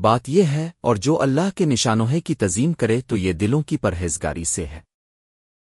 بات یہ ہے اور جو اللہ کے نشانوں ہے کی تزیم کرے تو یہ دلوں کی پرہیزگاری سے ہے۔